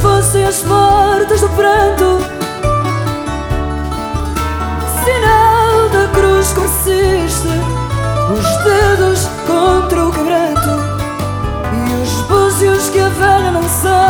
fossem as portas do pranto. Sinal da cruz persiste, os dedos contra o quebranto e os búzios que a velha lançava sobre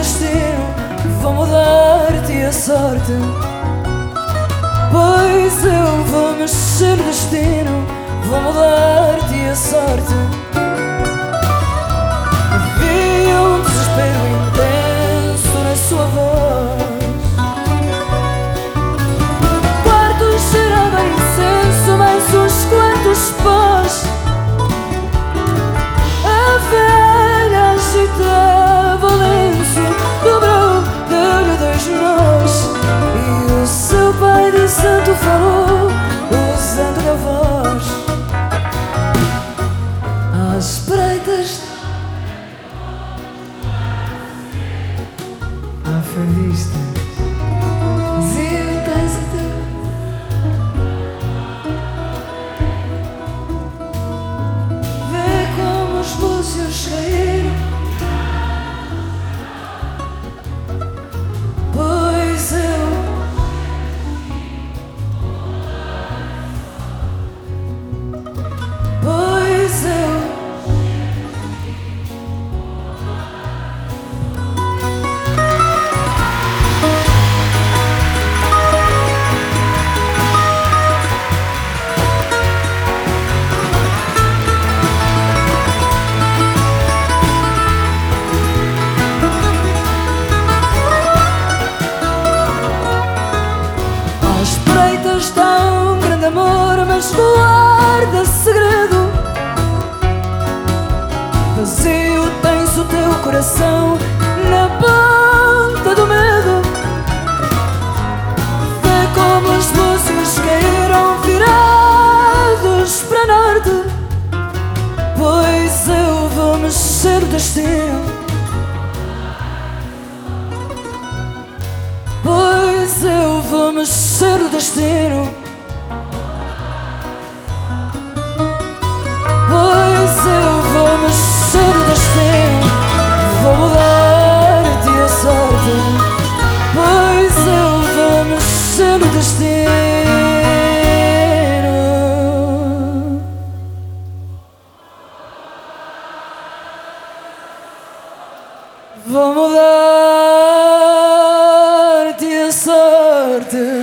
destino, vou mudar-te a sorte. Pois eu vou mexer no destino Vou mudar-te a sorte à mas guarda segredo. Vazio tens o teu coração na ponta do medo. Vê como os búzios caíram virados para norte. Pois eu vou mexer o destino. Pois eu vou mexer o destino. Mexer o destino. Vou mudar-te a sorte